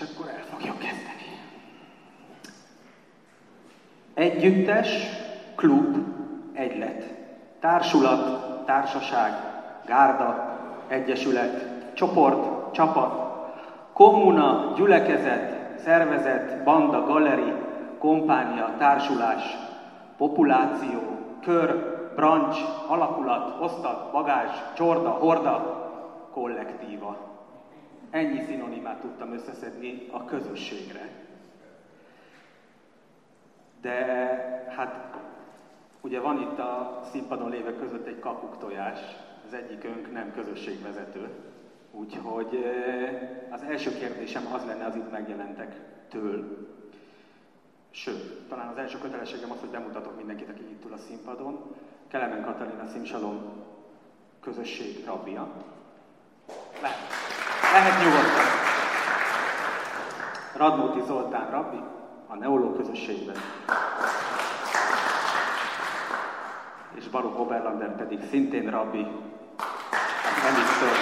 És akkor el fogja kezdeni. Együttes, klub, egylet. Társulat, társaság, gárda, egyesület, csoport, csapat, kommuna, gyülekezet, szervezet, banda, galeri, kompánia, társulás, populáció, kör, brancs, alakulat, osztag, bagázs, csorda, horda, kollektíva. Ennyi szinonimát tudtam összeszedni a közösségre. De hát ugye van itt a színpadon lévek között egy kapuktojás, az egyikünk nem közösségvezető. Úgyhogy az első kérdésem az lenne az itt megjelentek től. Sőt, talán az első kötelességem az, hogy bemutatok mindenkit, aki itt ül a színpadon. Kelemen Katalina Szimsalom közösség rabbia. Lehet, lehet nyugodtan. Radnóti Zoltán rabbi, a Neoló közösségben. És Baruch Oberlander pedig szintén rabbi, is ször.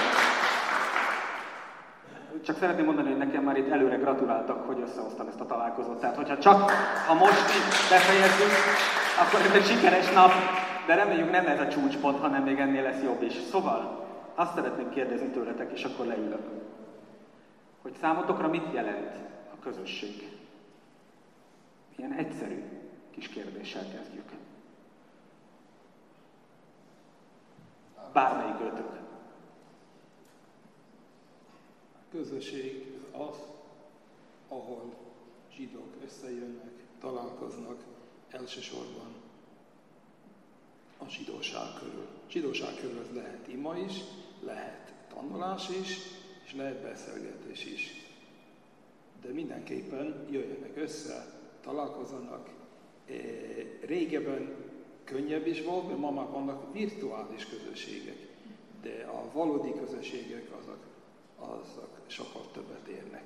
Csak szeretném mondani, hogy nekem már itt előre gratuláltak, hogy összehoztam ezt a találkozót. Tehát, hogyha csak ha most itt befejezzük, akkor ez egy sikeres nap, de reméljük nem ez a csúcspont, hanem még ennél lesz jobb is. Szóval, azt szeretném kérdezni tőletek, és akkor leülök. Hogy számotokra mit jelent a közösség? Ilyen egyszerű kis kérdéssel kezdjük. Bármelyik ötök. Közösség az, ahol zsidók összejönnek, találkoznak elsősorban a zsidóság körül. Zsidóság körül lehet ima is, lehet tanulás is, és lehet beszélgetés is. De mindenképpen jöjjenek össze, találkozzanak. E, régebben könnyebb is volt, mert ma már vannak virtuális közösségek, de a valódi közösségek azok, azok sokkal többet érnek.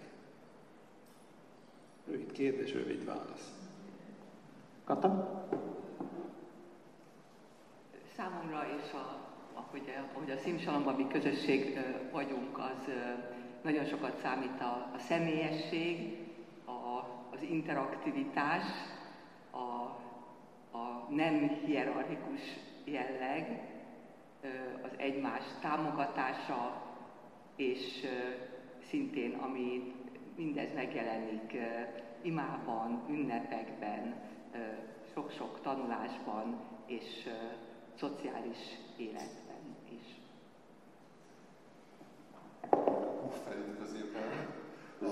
Rövid kérdés, rövid válasz. Kata? Számomra és a, ahogy, ahogy a Szimsalomban közösség vagyunk, az nagyon sokat számít a, a személyesség, a, az interaktivitás, a, a nem hierarchikus jelleg, az egymás támogatása, és szintén, ami mindez megjelenik imában, ünnepekben, sok-sok tanulásban és szociális életben is. Középen.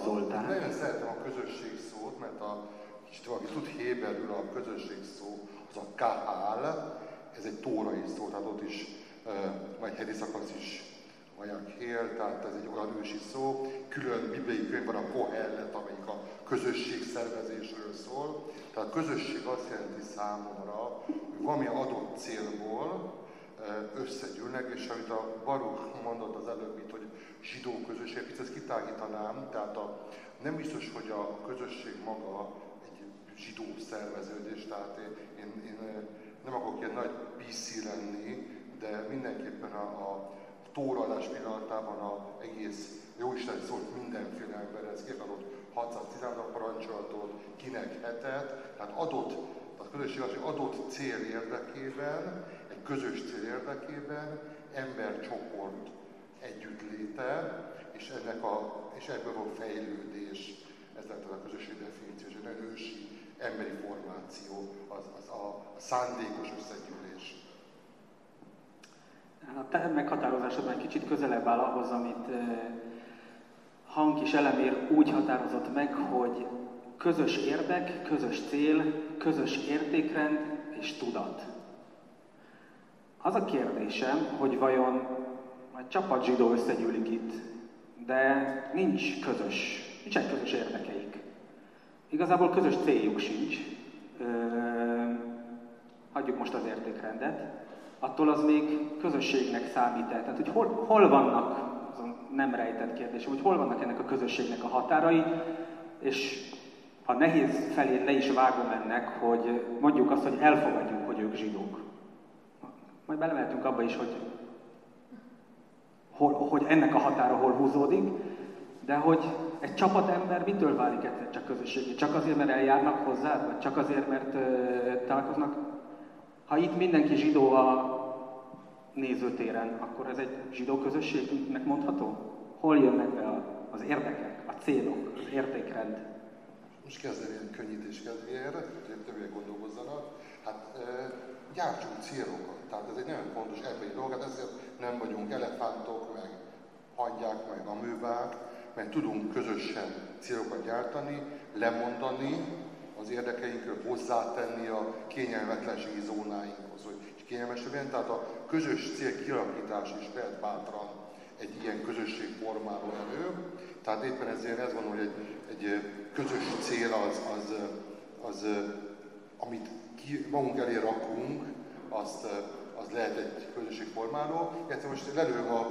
Zoltán. Nagyon szeretem a közösség szót, mert a kicsit valaki tud héberül a közösség szó, az a kahál, ez egy tórai szó, tehát ott is, vagy hedi szakasz is Vaják Hél, tehát ez egy olyan ősi szó. Külön bibliai könyv van a Kohellet, amelyik a közösség szervezésről szól. Tehát közösség azt jelenti számomra, hogy valami adott célból összegyűlnek, és amit a Baruch mondott az előbb, itt, hogy zsidó közösség, itt ezt kitágítanám, tehát a, nem biztos, hogy a közösség maga egy zsidó szerveződés, tehát én, én, én nem akarok ilyen nagy PC lenni, de mindenképpen a, a tóraadás pillanatában a egész Jóisten szólt mindenféle emberhez, kiadott 616 parancsolatot, kinek hetet, tehát adott, a közösség az, hogy adott cél érdekében, egy közös cél érdekében embercsoport együttléte, és, ennek a, és ebből a fejlődés, ez lett a közösség definíció, és egy ősi emberi formáció, az, az a, a szándékos összegyűlés. A te meghatározásodban kicsit közelebb áll ahhoz, amit Hank is elemér úgy határozott meg, hogy közös érdek, közös cél, közös értékrend és tudat. Az a kérdésem, hogy vajon egy csapat zsidó összegyűlik itt, de nincs közös, nincsen közös érdekeik. Igazából közös céljuk sincs. Ö, hagyjuk most az értékrendet attól az még közösségnek számít-e? Tehát, hogy hol, hol vannak, az a nem rejtett kérdés, hogy hol vannak ennek a közösségnek a határai, és ha nehéz felé le is vágom ennek, hogy mondjuk azt, hogy elfogadjuk, hogy ők zsidók. Majd belemeltünk abba is, hogy, hol, hogy ennek a határa hol húzódik, de hogy egy csapatember mitől válik egyszer csak közösségé? Csak azért, mert eljárnak hozzá, vagy csak azért, mert találkoznak? Ha itt mindenki zsidó a nézőtéren, akkor ez egy zsidó közösségnek mondható? Hol jönnek be az érdekek, a célok, az értékrend? Most kezdem ilyen könnyítés kedvéért, hogy többiek gondolkozzanak. Hát e, gyártsunk célokat. Tehát ez egy nagyon fontos emberi dolog, hát ezért nem vagyunk elefántok, meg hangyák, meg amőbák, mert tudunk közösen célokat gyártani, lemondani az érdekeinkről, hozzátenni a kényelmetlenségi zónáinkhoz, hogy kényelmesebben. Tehát a közös cél kialakítás is lehet bátran egy ilyen közösség formáló elő. Tehát éppen ezért ezt gondolom, hogy egy, egy közös cél az, az, az, amit ki, magunk elé rakunk, azt, az lehet egy közösségformáló. Egyszer most lelőm a,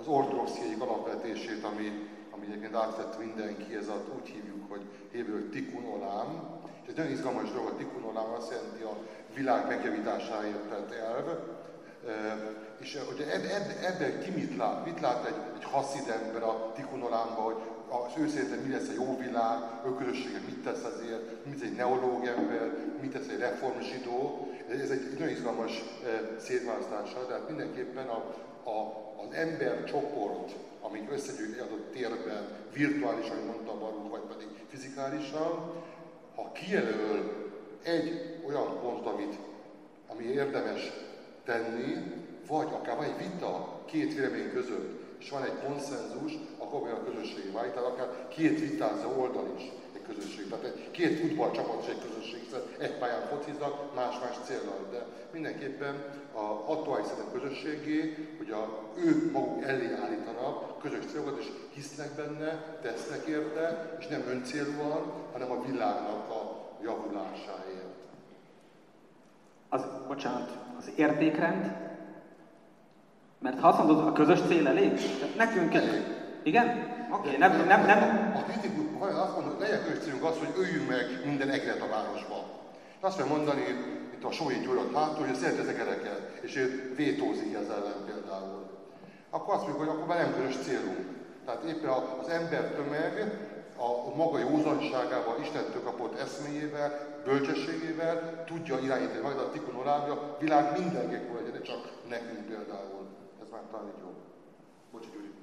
az ortodoxiai alapvetését, ami, ami egyébként átvett mindenki, ez a, úgy hívjuk, hogy hívő tikkun olám. Ez nagyon izgalmas dolog, a tikkun olám azt jelenti a világ megjavításáért tett elv. És hogy ebben ki mit lát? Mit lát egy, egy haszid ember a tikunolámban, hogy az ő szerintem mi lesz a jó világ, ő közössége mit tesz azért, mit egy neológ ember, mit tesz egy reformzsidó. Ez egy nagyon izgalmas szétválasztása, tehát mindenképpen a, a, az ember csoport, amik összegyűjt egy adott térben, virtuálisan, mondta Baruch, vagy pedig fizikálisan, ha kijelöl egy olyan pont, amit, ami érdemes tenni, vagy akár van egy vita két vélemény között, és van egy konszenzus, akkor olyan közösségi válik, tehát akár két vitázó oldal is közösség. Tehát egy, két futballcsapat is egy közösség, hiszen egy pályán fociznak, más-más célral. De mindenképpen a aktuális a közösségé, hogy a, ők maguk elé állítanak közös célokat, és hisznek benne, tesznek érte, és nem öncélúan, hanem a világnak a javulásáért. Az, bocsánat, az értékrend, mert ha azt mondod, a közös cél elég, tehát nekünk elég. Igen? Oké, okay, nem, nem, nem. A kritikus azt mondja, hogy legyen célunk az, hogy öljünk meg minden egeret a városba. Azt kell mondani, itt a Sói Gyurat hátul, hogy szeret az egereket, és ő vétózik ezzel ellen például. Akkor azt mondjuk, hogy akkor már nem közös célunk. Tehát éppen az ember tömeg a maga józanságával, Istentől kapott eszméjével, bölcsességével tudja irányítani majd a tikon a világ mindenkinek legyen, de csak nekünk például. Ez már talán így jó. Bocsi, Gyuri.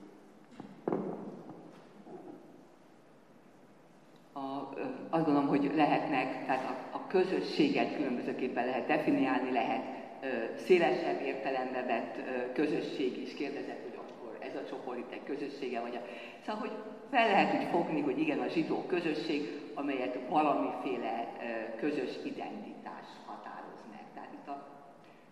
A, azt gondolom, hogy lehetnek, tehát a, a közösséget különbözőképpen lehet definiálni, lehet ö, szélesebb értelembe vett ö, közösség is kérdezett, hogy akkor ez a csoport egy közössége, vagy a... Szóval, hogy fel lehet úgy fogni, hogy igen, a zsidó közösség, amelyet valamiféle közös identitás határoz meg. Tehát itt a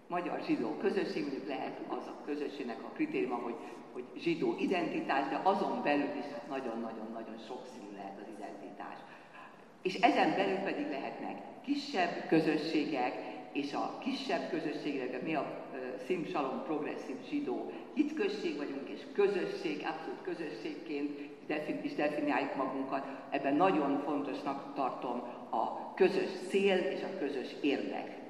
magyar zsidó közösség, mondjuk lehet az a közösségnek a kritériuma, hogy, hogy zsidó identitás, de azon belül is nagyon-nagyon-nagyon sokszínű lehet az identitás. És ezen belül pedig lehetnek kisebb közösségek, és a kisebb közösségek, mi a Szim Shalom progresszív zsidó hitközség vagyunk, és közösség, abszolút közösségként is definiáljuk magunkat. Ebben nagyon fontosnak tartom a közös cél és a közös érdek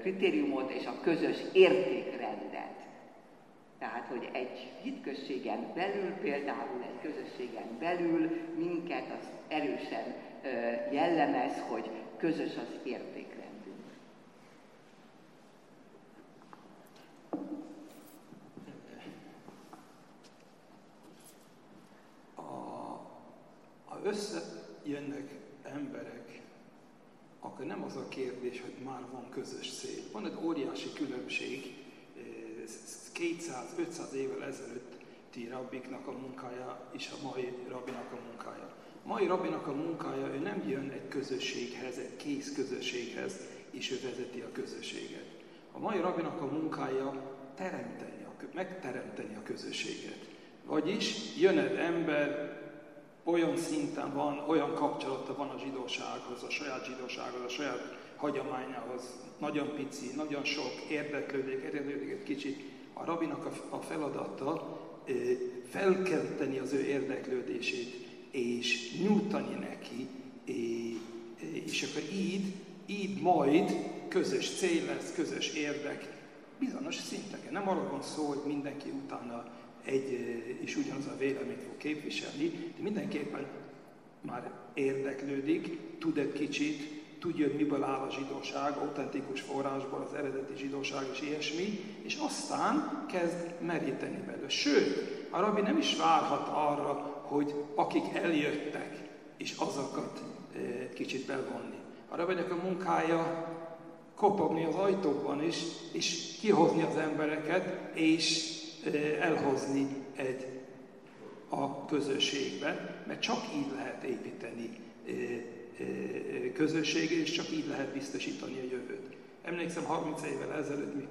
kritériumot és a közös értékrendet. Tehát, hogy egy hitközségen belül, például egy közösségen belül minket az erősen jellemez, hogy közös az értékrend. összejönnek emberek, akkor nem az a kérdés, hogy már van közös cél. Van egy óriási különbség 200-500 évvel ezelőtti rabbiknak a munkája és a mai rabbinak a munkája. A mai rabbinak a munkája, ő nem jön egy közösséghez, egy kész közösséghez, és ő vezeti a közösséget. A mai rabbinak a munkája teremteni, megteremteni a közösséget. Vagyis jön egy ember, olyan szinten van, olyan kapcsolata van a zsidósághoz, a saját zsidósághoz, a saját hagyományához, nagyon pici, nagyon sok érdeklődik, érdeklődik egy kicsit. A rabinak a, feladata felkelteni az ő érdeklődését, és nyújtani neki, és akkor így, így majd közös cél lesz, közös érdek, bizonyos szinteken. Nem arról van szó, hogy mindenki utána egy is ugyanaz a véleményt fog képviselni, de mindenképpen már érdeklődik, tud egy kicsit, tudja, hogy miből áll a zsidóság, autentikus forrásból az eredeti zsidóság és ilyesmi, és aztán kezd meríteni belőle. Sőt, a rabbi nem is várhat arra, hogy akik eljöttek, és azokat kicsit bevonni. A rabbinek a munkája kopogni az ajtókban is, és kihozni az embereket, és elhozni egy a közösségbe, mert csak így lehet építeni közösséget, és csak így lehet biztosítani a jövőt. Emlékszem, 30 évvel ezelőtt,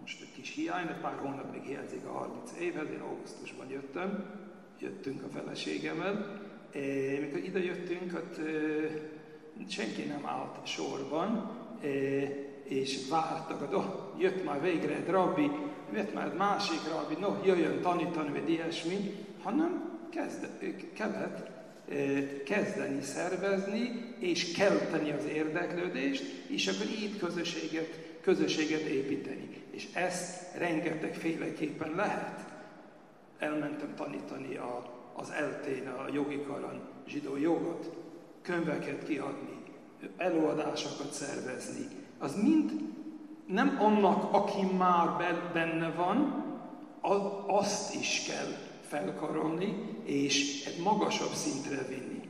most egy kis hiány, mert pár hónap még hiányzik a 30 évhez, én augusztusban jöttem, jöttünk a feleségemmel, mikor ide jöttünk, ott senki nem állt sorban, és vártak, hogy oh, jött már végre egy rabbi, jött már egy másik rabbi, no, jöjjön tanítani, vagy ilyesmi, hanem kezd, kellett kezdeni szervezni, és kelteni az érdeklődést, és akkor így közösséget, közösséget építeni. És ezt rengeteg féleképpen lehet. Elmentem tanítani a, az eltén, a jogi karan zsidó jogot, könyveket kiadni, előadásokat szervezni. Az mind nem annak, aki már benne van, azt is kell felkarolni, és egy magasabb szintre vinni.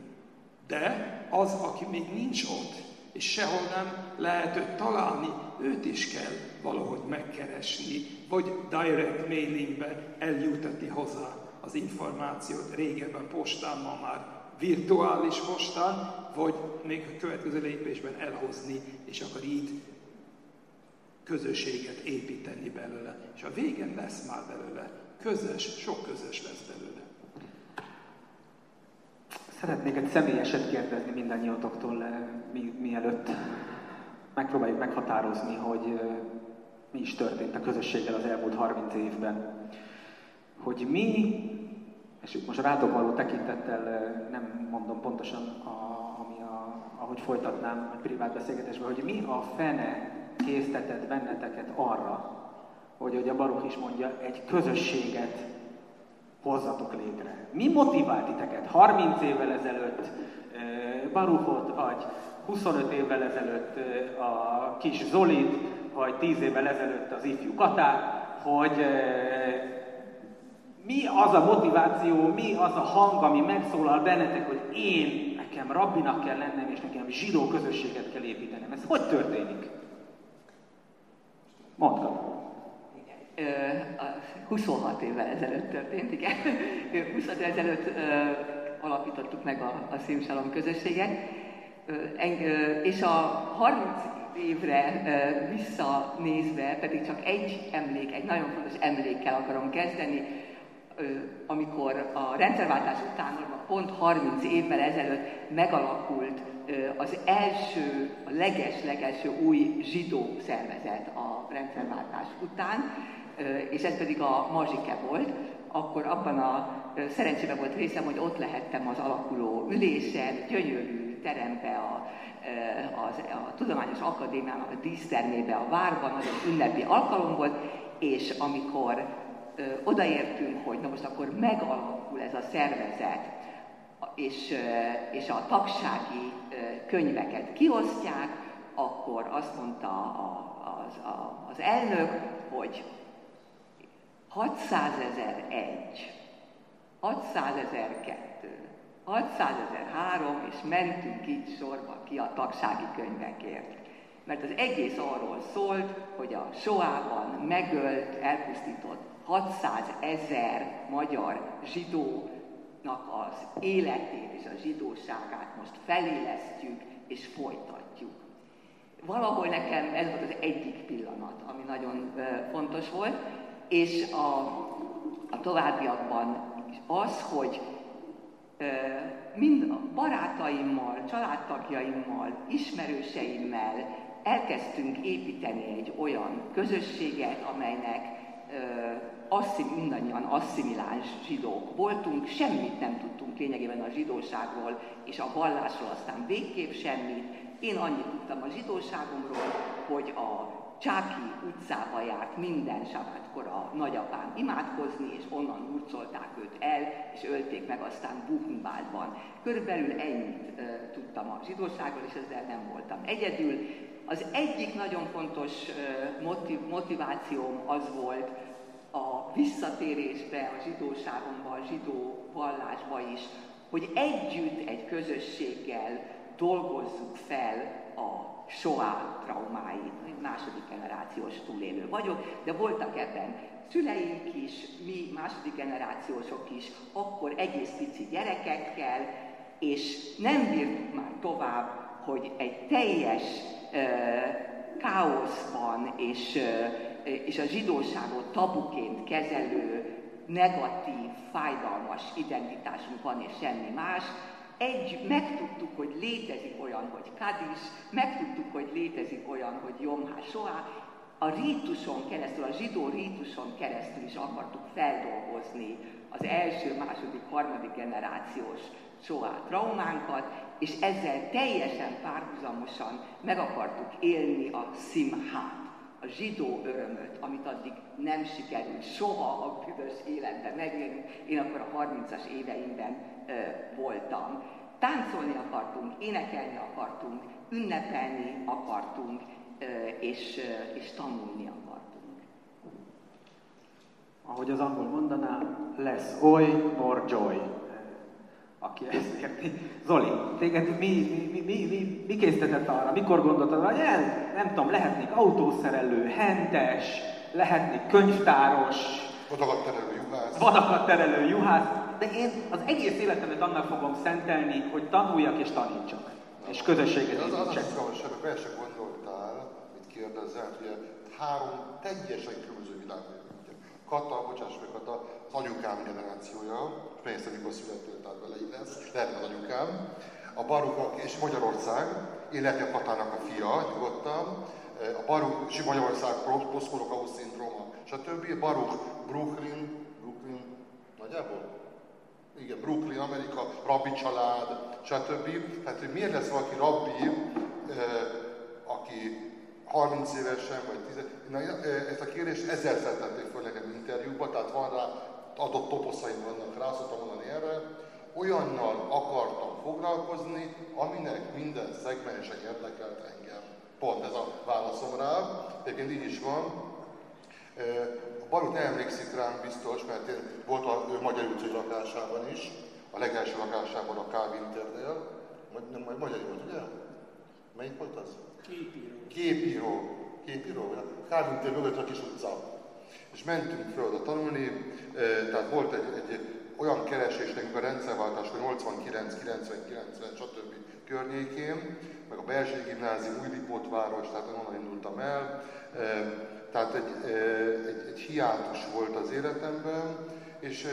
De az, aki még nincs ott, és sehol nem lehet őt találni, őt is kell valahogy megkeresni, vagy direct mailingbe eljutatni hozzá az információt, régebben postán, ma már virtuális postán, vagy még a következő lépésben elhozni, és akkor így közösséget építeni belőle. És a végén lesz már belőle. Közös, sok közös lesz belőle. Szeretnék egy személyeset kérdezni mindannyiatoktól, eh, mi, mielőtt megpróbáljuk meghatározni, hogy eh, mi is történt a közösséggel az elmúlt 30 évben. Hogy mi, és most rátok való tekintettel eh, nem mondom pontosan, a, ami a, ahogy folytatnám a privát beszélgetésben, hogy mi a fene késztetett benneteket arra, hogy, hogy a Baruch is mondja, egy közösséget hozzatok létre. Mi motivált titeket 30 évvel ezelőtt Baruchot, vagy 25 évvel ezelőtt a kis Zolit, vagy 10 évvel ezelőtt az ifjú Katát, hogy mi az a motiváció, mi az a hang, ami megszólal bennetek, hogy én, nekem rabbinak kell lennem, és nekem zsidó közösséget kell építenem. Ez hogy történik? Mondd, 26 évvel ezelőtt történt, igen. 26 évvel ezelőtt alapítottuk meg a, a Szimsalom közösséget, és a 30 évre visszanézve pedig csak egy emlék, egy nagyon fontos emlékkel akarom kezdeni, amikor a rendszerváltás után, pont 30 évvel ezelőtt megalakult az első, a leges-legelső új zsidó szervezet a rendszerváltás után, és ez pedig a Mazsike volt, akkor abban a szerencsében volt részem, hogy ott lehettem az alakuló ülésen, gyönyörű terembe, a, az, a Tudományos Akadémiának a dísztermébe a várban, az egy ünnepi alkalom volt, és amikor odaértünk, hogy na most akkor megalakul ez a szervezet, és, és a tagsági könyveket kiosztják, akkor azt mondta a, az, az elnök, hogy 600 ezer egy, 600 ezer kettő, 600 ezer három, és mentünk így sorba ki a tagsági könyvekért. Mert az egész arról szólt, hogy a Soában megölt, elpusztított 600 ezer magyar zsidónak az életét és a zsidóságát most felélesztjük és folytatjuk. Valahol nekem ez volt az egyik pillanat, ami nagyon fontos volt, és a, a továbbiakban az, hogy mind a barátaimmal, családtagjaimmal, ismerőseimmel elkezdtünk építeni egy olyan közösséget, amelynek asszim, mindannyian asszimiláns zsidók voltunk, semmit nem tudtunk lényegében a zsidóságról és a vallásról, aztán végképp semmit. Én annyit tudtam a zsidóságomról, hogy a Csáki utcába járt minden sabátkor a nagyapám imádkozni, és onnan hurcolták őt el, és ölték meg aztán Buchenwaldban. Körülbelül ennyit e, tudtam a zsidóságról, és ezzel nem voltam egyedül. Az egyik nagyon fontos e, motiv, motivációm az volt a visszatérésbe, a zsidóságomba, a zsidó vallásba is, hogy együtt egy közösséggel dolgozzuk fel a soá traumáit, második generációs túlélő vagyok, de voltak ebben szüleink is, mi második generációsok is, akkor egész pici gyerekekkel, és nem bírtuk már tovább, hogy egy teljes ö, káoszban és, ö, és a zsidóságot tabuként kezelő negatív, fájdalmas identitásunk van és semmi más, egy, megtudtuk, hogy létezik olyan, hogy Kadis, megtudtuk, hogy létezik olyan, hogy Jom HaShoah, a rítuson keresztül, a zsidó rítuson keresztül is akartuk feldolgozni az első, második, harmadik generációs soá traumánkat, és ezzel teljesen párhuzamosan meg akartuk élni a szimhát, a zsidó örömöt, amit addig nem sikerült soha a büdös életben megélni. Én akkor a 30-as éveimben ö, voltam. Táncolni akartunk, énekelni akartunk, ünnepelni akartunk, ö, és, ö, és tanulni akartunk. Ahogy az angol mondaná, lesz oly nor joy aki ezt érti. Zoli, téged mi, mi, mi, mi, mi késztetett arra? Mikor gondoltad, hogy el, nem tudom, lehetnék autószerelő, hentes, lehetnék könyvtáros, vadakat terelő juhász. Vadakat terelő juhász. De én az egész életemet annak fogom szentelni, hogy tanuljak és tanítsak. És közösséget Az, az, az építsek. izgalmas, hogy be se gondoltál, mit kérdezel, hogy három teljesen különböző világban Kata, bocsáss meg, Kata, anyukám generációja, persze mikor születtél, tehát így lesz, lehet az anyukám. A Barukok és Magyarország, illetve a Katának a fia, nyugodtan. A Baruk és Magyarország, posztholokausz szindróma, stb. Baruk, Brooklyn, Brooklyn, nagyjából? Igen, Brooklyn, Amerika, rabbi család, stb. Tehát, hogy miért lesz valaki rabbi, aki 30 évesen, vagy 10 Na, ezt a kérdést ezer tették föl nekem interjúba, tehát van rá adott toposzaim vannak rá, szoktam mondani erre, olyannal akartam foglalkozni, aminek minden szegmensen érdekelt engem. Pont ez a válaszom rá, egyébként így is van. A Barut nem emlékszik rám biztos, mert én volt a ő Magyar utcai lakásában is, a legelső lakásában a Kávinterdél, nem, majd magyar volt, ugye? Melyik volt az? Képíró. Képíró. Képíró? Kávintérd mögött a kis utca. És mentünk föl oda tanulni, tehát volt egy, egy olyan keresés nekünk a rendszerváltáskor 89, 90, 90, stb. környékén, meg a Belzsé Gimnázium, Újlipótváros, tehát onnan indultam el. Tehát egy, egy, egy hiátus volt az életemben, és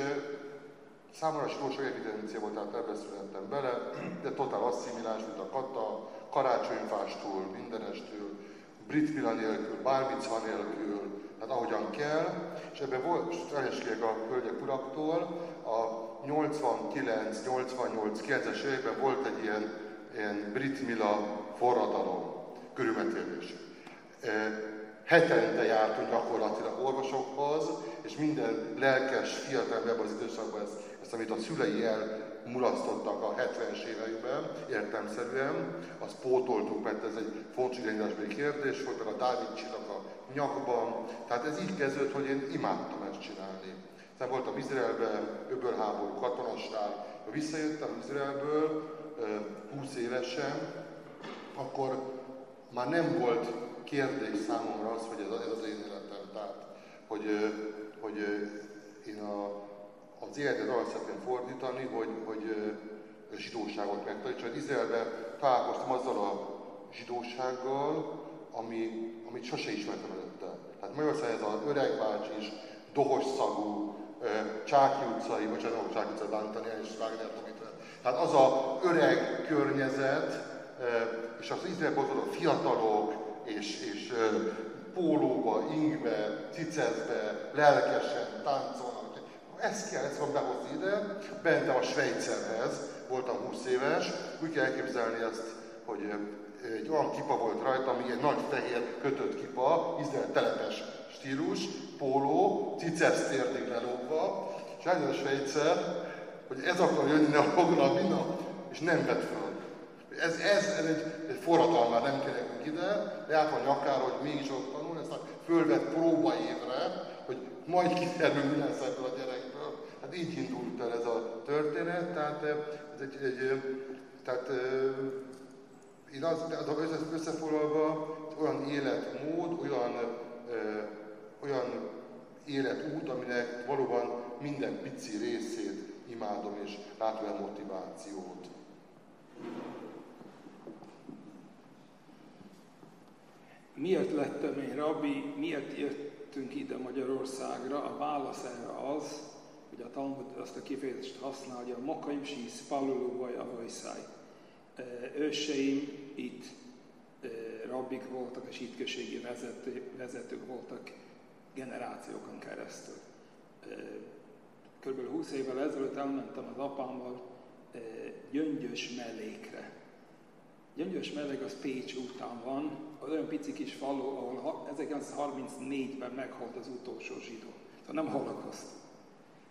számomra sorsa evidencia volt, tehát ebbe születtem bele, de totál asszimilás, mint a kata, karácsonyfástól, mindenestől, brit villa nélkül, bármicva nélkül, tehát ahogyan kell, és ebben volt, és eleskék a hölgyek uraktól, a 89, 88, 90-es években volt egy ilyen, ilyen brit mila forradalom, körülmetélés. E, hetente jártunk gyakorlatilag orvosokhoz, és minden lelkes fiatal ebben az időszakban ezt, ezt, amit a szülei elmulasztottak a 70-es években, értemszerűen, azt pótoltuk, mert ez egy fontos irányításbeli kérdés volt, mert a Dávid csillag a nyakban. Tehát ez így kezdődött, hogy én imádtam ezt csinálni. Aztán voltam Izraelben, öbölháború. Ha visszajöttem Izraelből, 20 évesen, akkor már nem volt kérdés számomra az, hogy ez, ez az én életem. Tehát, hogy, hogy én a, az életet arra szeretném fordítani, hogy, hogy zsidóságot megtanítsam. Izraelben találkoztam azzal a zsidósággal, ami, amit sose ismertem előtte. Tehát Magyarországon ez az öreg is, dohos szagú, Csáki utcai, bocsánat, nem Csáki utcai, bántani, és Wagner Tehát az a öreg környezet, és az Izraelben a fiatalok, és, és pólóba, ingbe, cicezbe, lelkesen táncolnak. Ezt kell, ezt van behozni ide, bente a Svejcerhez, voltam 20 éves, úgy kell elképzelni ezt, hogy egy olyan kipa volt rajta, ami egy nagy fehér kötött kipa, izrael telepes stílus, póló, ciceps térdig lelógva, és eljön egyszer, hogy ez akar jönni a program minden, és nem vett fel. Ez, ez, ez egy, egy forradalom, nem kérek ide, lehet a nyakára, hogy mégis ott tanul, ezt a fölvett próbaévre, hogy majd kiderül, mi lesz ebből a gyerekből. Hát így indult el ez a történet, tehát ez egy, egy tehát én az, az összefoglalva olyan életmód, olyan, ö, olyan életút, aminek valóban minden pici részét imádom, és látom a motivációt. Miért lettem én rabbi, miért jöttünk ide Magyarországra? A válasz erre az, hogy a Talmud azt a kifejezést használja, Mokaim sí spaluló vaj avajszáj. Őseim itt rabbik voltak, és hitköségi vezető, vezetők voltak generációkon keresztül. Körülbelül 20 évvel ezelőtt elmentem az apámmal Gyöngyös mellékre. Gyöngyös mellék az Pécs után van, az olyan pici kis falu, ahol 1934-ben meghalt az utolsó zsidó. Szóval nem holokoszt.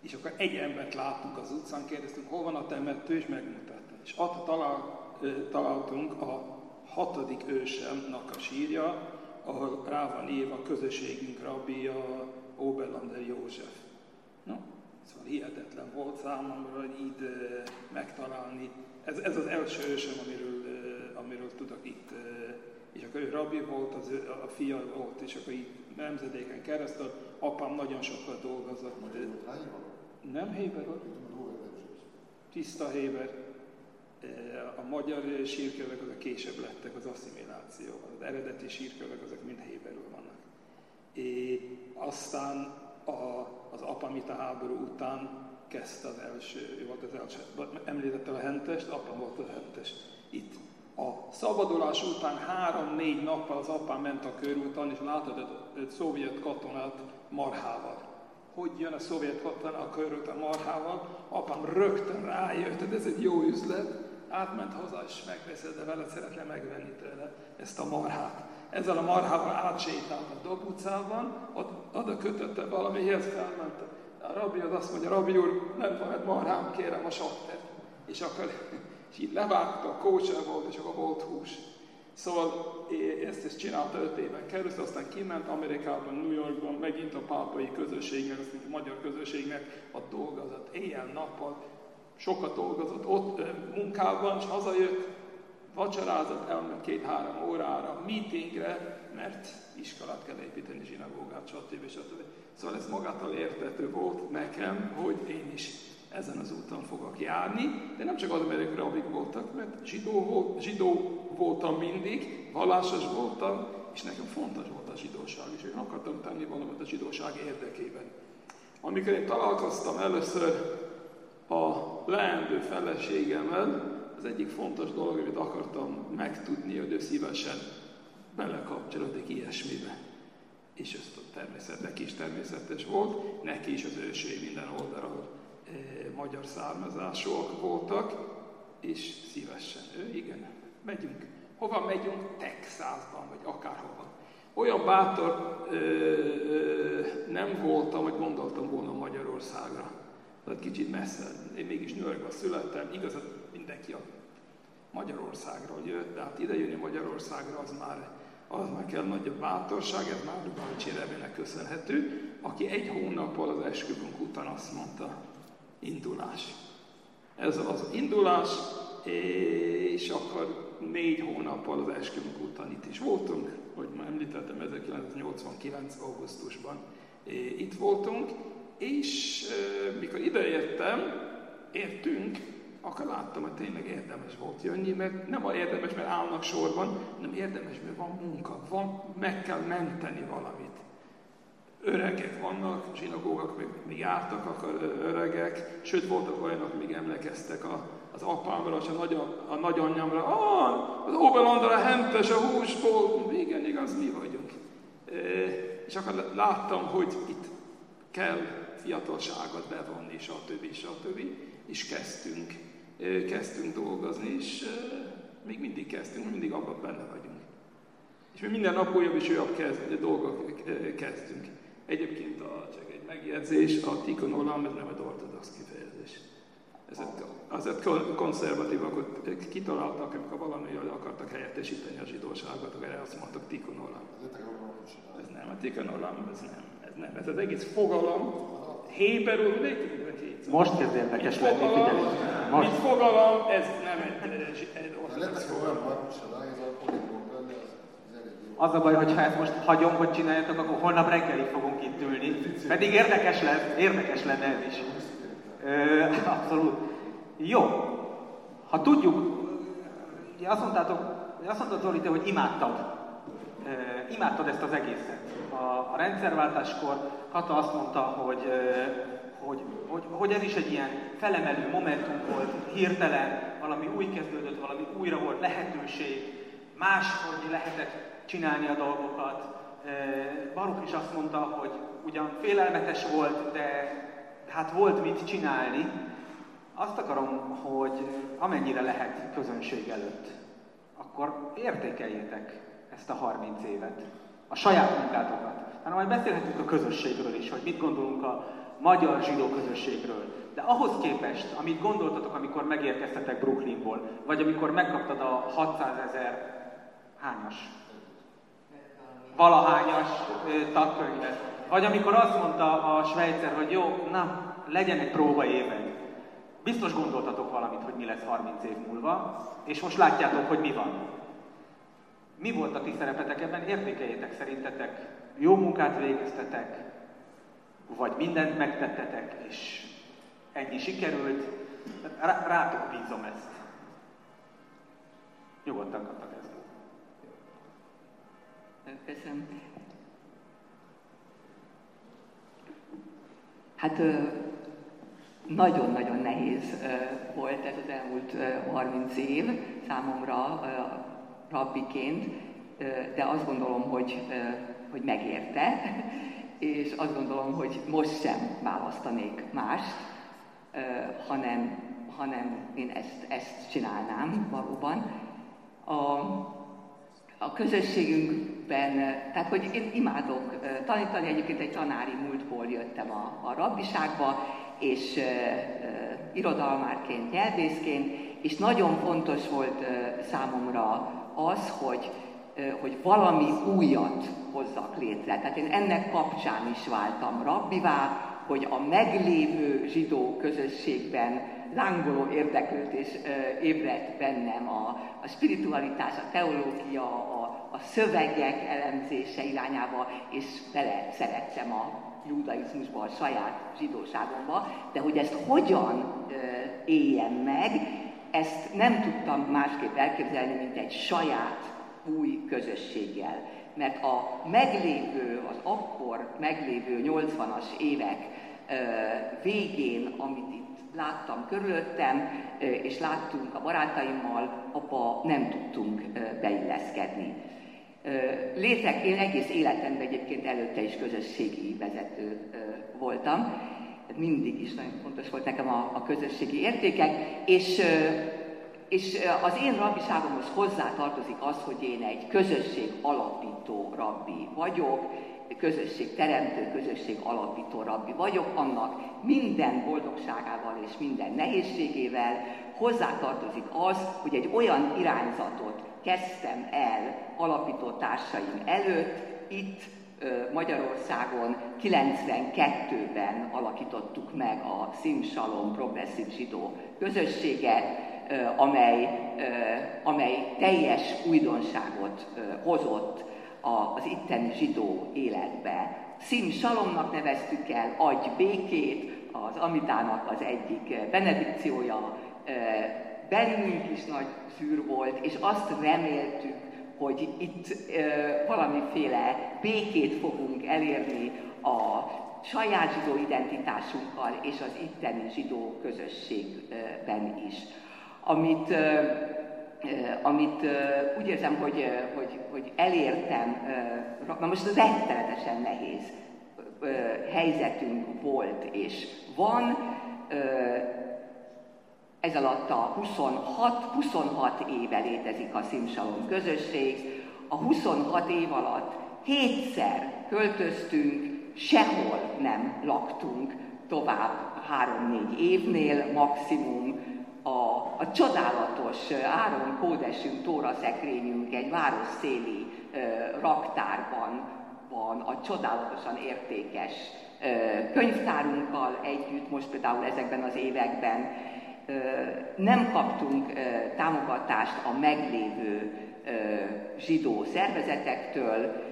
És akkor egy embert láttunk az utcán, kérdeztünk, hol van a temető, és megmutatta. És ott talál, találtunk a hatodik ősemnak a sírja, ahol rá van írva a közösségünk rabbia, Oberlander József. No, szóval hihetetlen volt számomra, így megtalálni. Ez, ez az első ősem, amiről, amiről tudok itt. És akkor ő rabbi volt, az a fia volt, és akkor így nemzedéken keresztül apám nagyon sokat dolgozott. Nem Héber volt? Tiszta Héber a magyar sírkövek azok később lettek az asszimilációval. Az eredeti sírkövek azok mind héberül vannak. É, aztán a, az apamita háború után kezdte az első, ő volt az első, említette a hentest, apám volt a hentes. Itt a szabadulás után három-négy nappal az apám ment a körúton, és látott egy, egy szovjet katonát marhával. Hogy jön a szovjet katona a körúton marhával? Apám rögtön rájött, hogy ez egy jó üzlet, átment haza, és megveszed, de veled szeretne megvenni tőle ezt a marhát. Ezzel a marhával átsétált a Dob utcában, ott oda kötötte valamihez, felment. A rabbi az azt mondja, rabbi úr, nem van egy marhám, kérem a sattert. És akkor és így levágta, kócser volt, és akkor volt hús. Szóval ezt, ezt csinálta öt éven keresztül, aztán kiment Amerikában, New Yorkban, megint a pápai közösségnek, azt a magyar közösségnek a dolgozott éjjel-nappal, sokat dolgozott ott munkában, és hazajött, vacsorázott, elment két-három órára, meetingre, mert iskolát kell építeni, zsinagógát, stb. stb. Szóval ez magától értető volt nekem, hogy én is ezen az úton fogok járni, de nem csak az, mert ők rabik voltak, mert zsidó, volt, zsidó voltam mindig, vallásos voltam, és nekem fontos volt a zsidóság, és én akartam tenni valamit a zsidóság érdekében. Amikor én találkoztam először a leendő feleségemmel, az egyik fontos dolog, amit akartam megtudni, hogy ő szívesen belekapcsolódik ilyesmibe. És ez természetesen is természetes volt, neki is az ősei minden oldalról magyar származásúak voltak, és szívesen, ő igen, megyünk. Hova megyünk? Texasban, vagy akárhova. Olyan bátor ö, ö, nem voltam, hogy gondoltam volna Magyarországra tehát kicsit messze. Én mégis Yorkban születtem, igaz, mindenki a Magyarországról jött, de hát ide jönni Magyarországra az már, az már kell nagyobb bátorság, ez már Lubavicsi Revének köszönhető, aki egy hónappal az esküvünk után azt mondta, indulás. Ez az indulás, és akkor négy hónappal az esküvünk után itt is voltunk, hogy már említettem, 1989. augusztusban itt voltunk, és e, mikor ideértem, értünk, akkor láttam, hogy tényleg érdemes volt jönni, mert nem a érdemes, mert állnak sorban, hanem érdemes, mert van munka, van, meg kell menteni valamit. Öregek vannak, zsinagógak még, még jártak akkor öregek, sőt voltak olyanok, még emlékeztek a, az apámra, és a, nagy, a nagyanyámra, ah, az Oberlandra a hentes, a húsból, igen, igaz, mi vagyunk. E, és akkor láttam, hogy itt kell fiatalságot bevonni, stb. stb. És kezdtünk, kezdtünk dolgozni, és még mindig kezdtünk, mindig abban benne vagyunk. És mi minden nap újabb és újabb kezd, dolgok kezdünk. Egyébként a, csak egy megjegyzés, a tikon olam, ez nem egy ortodox kifejezés. Ezek, azért konzervatívak kitaláltak, amikor valami akartak helyettesíteni a zsidóságot, akkor erre azt mondtak tikon olam. Ez nem, a tikon olam, ez nem. Ez nem. Ez az egész fogalom, héberül, Most kezd érdekes lenni, figyelj. Most. Mint fogalom, ez nem egy, egy, egy ortodox fogalom. Az a baj, hogy ha ezt most hagyom, hogy csináljátok, akkor holnap reggelig fogunk itt ülni. Pedig érdekes lenne, érdekes lenne ez is. Ö, abszolút. Jó. Ha tudjuk, azt mondtátok, azt mondtad Zoli, te, hogy imádtad. Ö, imádtad ezt az egészet. A, a rendszerváltáskor Kata azt mondta, hogy, ö, hogy, hogy, hogy ez is egy ilyen felemelő momentum volt, hirtelen, valami új kezdődött, valami újra volt lehetőség, máshogy lehetett csinálni a dolgokat. Baruk is azt mondta, hogy ugyan félelmetes volt, de hát volt mit csinálni. Azt akarom, hogy amennyire lehet közönség előtt, akkor értékeljétek ezt a 30 évet, a saját munkátokat. Hanem majd beszélhetünk a közösségről is, hogy mit gondolunk a magyar zsidó közösségről. De ahhoz képest, amit gondoltatok, amikor megérkeztetek Brooklynból, vagy amikor megkaptad a 600 ezer hányas valahányas tagkönyvet. Vagy amikor azt mondta a Svejcer, hogy jó, na, legyenek próbaévek. Biztos gondoltatok valamit, hogy mi lesz 30 év múlva, és most látjátok, hogy mi van. Mi volt a ti szerepetek ebben? Értékeljétek szerintetek. Jó munkát végeztetek, vagy mindent megtettetek, és ennyi sikerült. Rátok bízom ezt. Nyugodtan kaptak ezt. Köszönöm. Hát nagyon-nagyon nehéz volt ez az elmúlt 30 év számomra rabbiként, de azt gondolom, hogy, hogy megérte, és azt gondolom, hogy most sem választanék mást, hanem, hanem én ezt, ezt csinálnám valóban. A, a közösségünkben, tehát hogy én imádok tanítani, egyébként egy tanári múltból jöttem a, a rabbiságba, és uh, uh, irodalmárként, nyelvészként, és nagyon fontos volt uh, számomra az, hogy, uh, hogy valami újat hozzak létre. Tehát én ennek kapcsán is váltam rabbivá, hogy a meglévő zsidó közösségben lángoló érdeklődés ébredt bennem a, a spiritualitás, a teológia, a, a szövegek elemzése irányába, és bele szerettem a judaizmusba, a saját zsidóságomba, de hogy ezt hogyan éljem meg, ezt nem tudtam másképp elképzelni, mint egy saját új közösséggel. Mert a meglévő, az akkor meglévő 80-as évek végén, amit itt láttam körülöttem, és láttunk a barátaimmal, abba nem tudtunk beilleszkedni. Létek, én egész életemben egyébként előtte is közösségi vezető voltam, mindig is nagyon fontos volt nekem a, a közösségi értékek, és, és az én rabbiságomhoz hozzá tartozik az, hogy én egy közösség alapító rabbi vagyok, közösség teremtő, közösség alapító rabbi vagyok, annak minden boldogságával és minden nehézségével hozzátartozik az, hogy egy olyan irányzatot kezdtem el alapító társaim előtt, itt Magyarországon 92-ben alakítottuk meg a Szimsalom progresszív zsidó közösséget, amely, amely teljes újdonságot hozott az itteni zsidó életbe. Szim Salomnak neveztük el, adj békét, az Amitának az egyik benedikciója, bennünk is nagy szűr volt, és azt reméltük, hogy itt valamiféle békét fogunk elérni a saját zsidó identitásunkkal és az itteni zsidó közösségben is. Amit amit úgy érzem, hogy, hogy, hogy elértem, na most rettenetesen nehéz helyzetünk volt és van. Ez alatt a 26, 26 éve létezik a Szimsalom közösség. A 26 év alatt hétszer költöztünk, sehol nem laktunk tovább három-négy évnél maximum. A, a csodálatos Áron kódesünk, Tóra szekrényünk egy városszéli ö, raktárban van a csodálatosan értékes ö, könyvtárunkkal együtt, most például ezekben az években nem kaptunk támogatást a meglévő zsidó szervezetektől,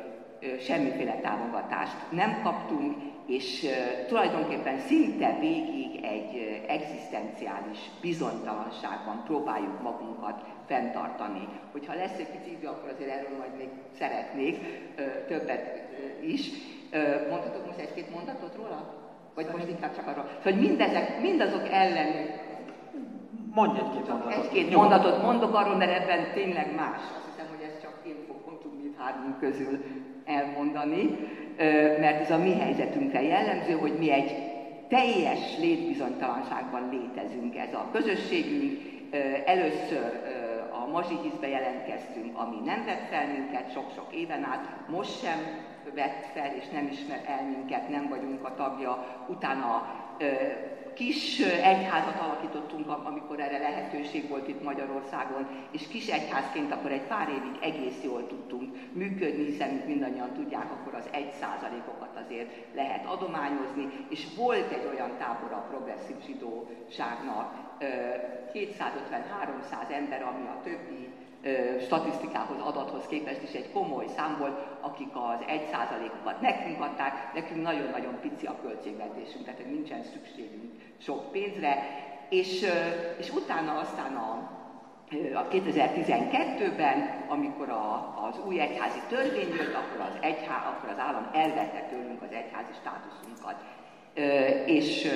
semmiféle támogatást nem kaptunk, és tulajdonképpen szinte végig egy egzisztenciális bizonytalanságban próbáljuk magunkat fenntartani. Hogyha lesz egy kicsi idő, akkor azért erről majd még szeretnék többet is. Mondhatok most egy-két mondatot róla? Vagy most inkább csak arról, hogy mindezek, mindazok ellen Mondj egy-két mondatot. Egy-két mondatot mondok arról, mert ebben tényleg más. Azt hiszem, hogy ez csak én fogom tudni hármunk közül elmondani, mert ez a mi helyzetünkre jellemző, hogy mi egy teljes létbizonytalanságban létezünk ez a közösségünk. Először a mazsihizbe jelentkeztünk, ami nem vett fel minket sok-sok éven át, most sem vett fel és nem ismer el minket, nem vagyunk a tagja. Utána kis egyházat alakítottunk, amikor erre lehetőség volt itt Magyarországon, és kis egyházként akkor egy pár évig egész jól tudtunk működni, hiszen mindannyian tudják, akkor az egy százalékokat azért lehet adományozni, és volt egy olyan tábor a progresszív zsidóságnak, 250-300 ember, ami a többi statisztikához, adathoz képest is egy komoly szám volt, akik az 1%-okat nekünk adták, nekünk nagyon-nagyon pici a költségvetésünk, tehát nincsen szükségünk sok pénzre, és, és utána aztán a, a 2012-ben, amikor a, az új egyházi törvény jött, akkor az, egyhá, akkor az állam elvette tőlünk az egyházi státuszunkat. És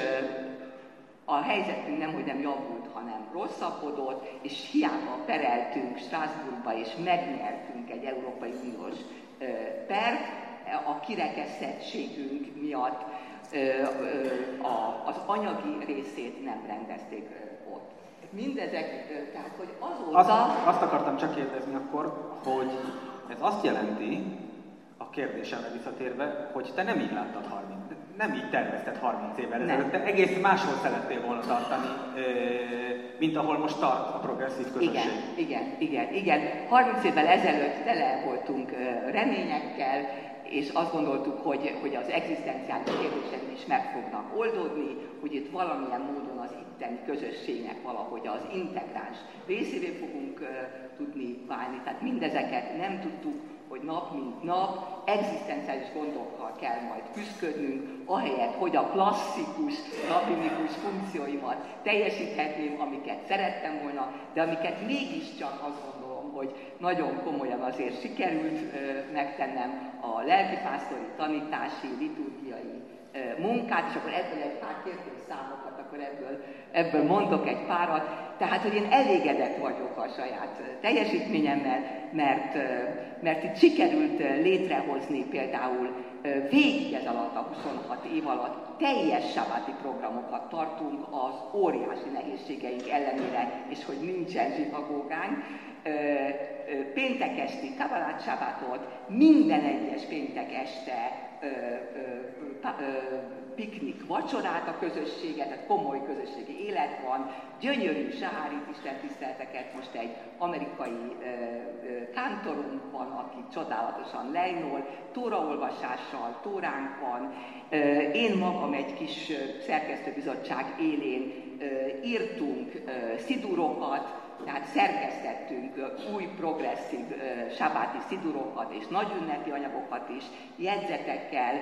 a helyzetünk nem, hogy nem javult, hanem rosszabbodott, és hiába pereltünk Strasbourgba, és megnyertünk egy Európai Uniós pert, a kirekesztettségünk miatt az anyagi részét nem rendezték ott. Mindezek, tehát hogy azóta... Azt, azt akartam csak kérdezni akkor, hogy ez azt jelenti, a kérdésemre visszatérve, hogy te nem így láttad 30, nem így tervezted 30 évvel ezelőtt, te egész máshol szerettél volna tartani, mint ahol most tart a progresszív közösség. Igen, igen, igen, igen. 30 évvel ezelőtt tele voltunk reményekkel, és azt gondoltuk, hogy, hogy az egzisztenciális kérdések is meg fognak oldódni, hogy itt valamilyen módon az itteni közösségnek valahogy az integráns részévé fogunk uh, tudni válni. Tehát mindezeket nem tudtuk, hogy nap mint nap egzisztenciális gondokkal kell majd küzdködnünk, ahelyett, hogy a klasszikus, rabinikus funkcióimat teljesíthetném, amiket szerettem volna, de amiket mégiscsak gondolom, hogy nagyon komolyan azért sikerült megtennem a lelkipásztori, tanítási, liturgiai munkát, és akkor ebből egy pár kérdésszámokat, akkor ebből, ebből mondok egy párat. Tehát, hogy én elégedett vagyok a saját teljesítményemmel, mert, mert itt sikerült létrehozni például végig ez alatt a 26 év alatt teljes sabáti programokat tartunk az óriási nehézségeink ellenére, és hogy nincsen zsinagógánk. Péntek esti kabalát minden egyes péntek este piknik vacsorát a közösséget, tehát komoly közösségi élet van, gyönyörű Sahárit Isten tisztelteket, most egy amerikai ö, ö, kántorunk van, aki csodálatosan lejnol, tóraolvasással, tóránk van, ö, én magam egy kis szerkesztőbizottság élén ö, írtunk ö, szidurokat, tehát szerkesztettünk új progresszív sabáti szidurokat és nagy ünnepi anyagokat is, jegyzetekkel,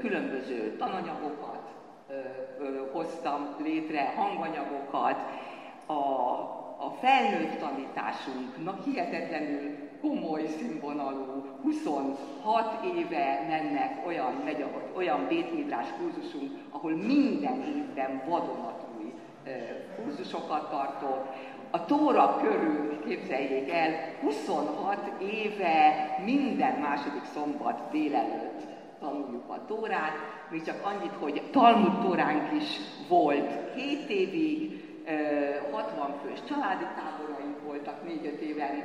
különböző tananyagokat hoztam létre, hanganyagokat. A, a felnőtt tanításunknak hihetetlenül komoly színvonalú, 26 éve mennek olyan, megy, olyan bétmidrás kurzusunk, ahol minden évben vadonatúj kurzusokat tartok, a Tóra körül, képzeljék el, 26 éve minden második szombat délelőtt tanuljuk a Tórát, mi csak annyit, hogy Talmud Tóránk is volt. 7 évig, 60 fős családi táboraink voltak 4-5 éven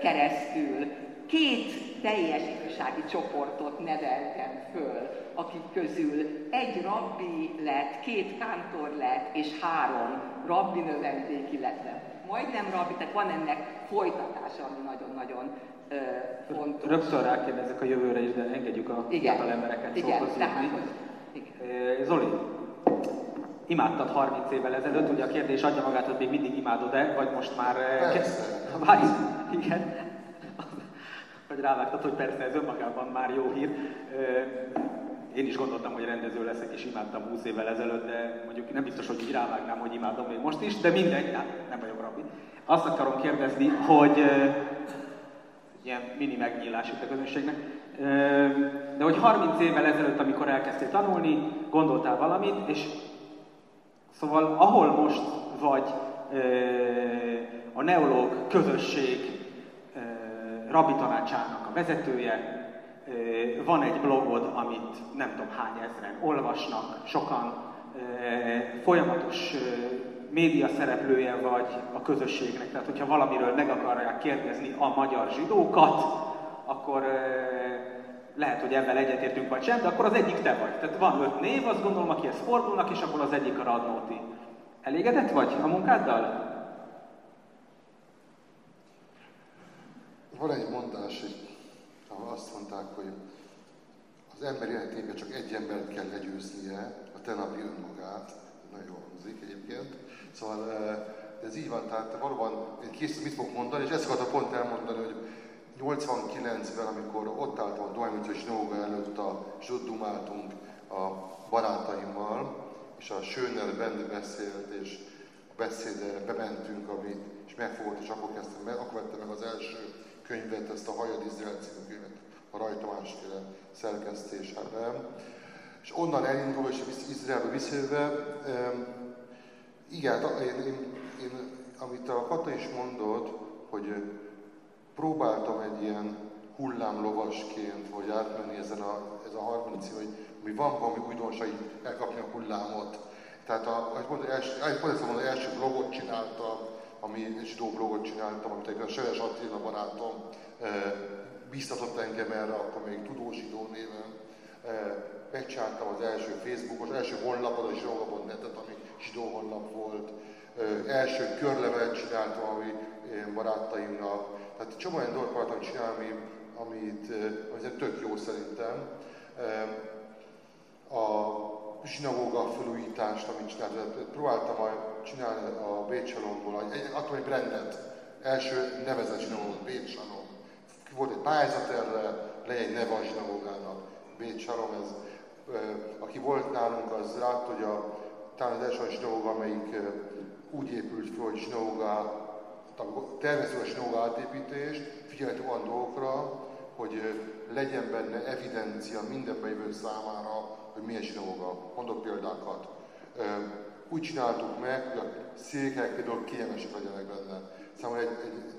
keresztül, két teljes ifjúsági csoportot neveltem föl, akik közül egy rabbi lett, két kántor lett, és három rabbi növendék, illetve majdnem rabbi, tehát van ennek folytatása, ami nagyon-nagyon fontos. Rögtön rákérdezek a jövőre is, de engedjük a fiatal embereket igen, szóhoz tehát, igen. Zoli, imádtad 30 évvel ezelőtt, ugye a kérdés adja magát, hogy még mindig imádod-e, vagy most már... Persze. Várj, igen. Vagy rávágtad, hogy persze ez önmagában már jó hír. Én is gondoltam, hogy rendező leszek, és imádtam 20 évvel ezelőtt, de mondjuk nem biztos, hogy rávágnám, hogy imádom még most is, de mindegy, nem, nem vagyok rabbi. Azt akarom kérdezni, hogy ilyen mini megnyílás itt a közönségnek, de hogy 30 évvel ezelőtt, amikor elkezdtél tanulni, gondoltál valamit, és szóval ahol most vagy a neológ közösség rabbi tanácsának a vezetője, van egy blogod, amit nem tudom hány ezeren olvasnak, sokan folyamatos média szereplője vagy a közösségnek. Tehát, hogyha valamiről meg akarják kérdezni a magyar zsidókat, akkor lehet, hogy ebben egyetértünk vagy sem, de akkor az egyik te vagy. Tehát van öt név, azt gondolom, akihez fordulnak, és akkor az egyik a Radnóti. Elégedett vagy a munkáddal? Van egy mondás, ahol azt mondták, hogy az ember életében csak egy embert kell legyőznie, a tenapi önmagát. Nagyon jól hangzik egyébként. Szóval ez így van, tehát valóban én kész, mit fogok mondani, és ezt akartam pont elmondani, hogy 89-ben, amikor ott álltam a Dohányutca Nóga előtt, a zsuddumáltunk a barátaimmal, és a Schöner benne beszélt, és a beszédre bementünk, amit, és megfogott, és akkor kezdtem meg, akkor vettem meg az első könyvet, ezt a Hajad Izrael című a Rajta másféle szerkesztésében. És onnan elindulva, és Izraelbe visszajövve, igen, én, én, én, amit a Kata is mondott, hogy próbáltam egy ilyen hullámlovasként, vagy átmenni ezen a, ez a 30 hogy mi van valami újdonság, elkapni a hullámot. Tehát a, ahogy mondta, első, pont mondani, első blogot csináltam, ami zsidó blogot csináltam, amit egy Seves Attila barátom e, biztatott engem erre, akkor még tudós zsidó néven. E, megcsináltam az első Facebookos, első honlapot, a zsidó.net-et, ami zsidó honlap volt. E, első körlevelet csináltam, ami barátaimnak. Tehát csomó olyan dolgot akartam csinálni, amit, amit tök jó szerintem a zsinagóga felújítást, amit csináltam, próbáltam csinálni a Bécsalomból, egy, adtam egy brandet, első nevezett zsinagógot, Bécsalom. Volt egy pályázat erre, legyen egy neve a zsinagógának, Bécsalom, ez, aki volt nálunk, az látta, hogy a, talán az első zsinagóga, amelyik úgy épült fel, hogy zsinagóga, tervező a zsinagóga átépítést, figyeltük olyan dolgokra, hogy legyen benne evidencia minden bejövő számára, hogy milyen zsinagóga. Mondok példákat. Úgy csináltuk meg, hogy a székek például kényelmesek legyenek benne. Számomra egy, egy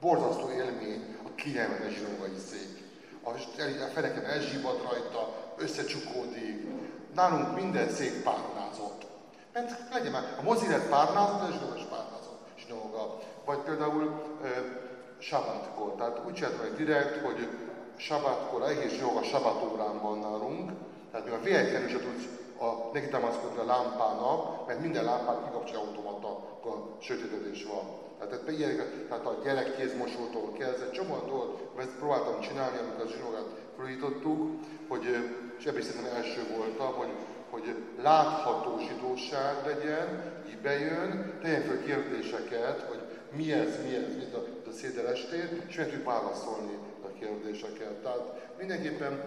borzasztó élmény kényelmes zsinagógai szék. A, a feneken elzsibad rajta, összecsukódik. Nálunk minden szék párnázott. Mert legyen már, a mozi párnázott, a zsinagóga is párnázott. Zsinagóga. Vagy például e, sabátkor. Tehát úgy csináltam egy direkt, hogy sabátkor, egész jó a órán van nálunk, tehát még a véletlenül se tudsz a, neki támaszkodni a lámpának, mert minden lámpát kikapcsolja automata, a sötétedés van. Tehát, ilyen, tehát a gyerekkézmosótól kezdve, csomó dolgot ezt próbáltam csinálni, amikor a zsinórát felújítottuk, hogy, és ebből szerintem első voltam, hogy, hogy látható zsidóság legyen, így bejön, tegyen fel kérdéseket, hogy mi ez, mi ez, mint a, a széder estén, és meg tudjuk válaszolni a kérdéseket. Tehát mindenképpen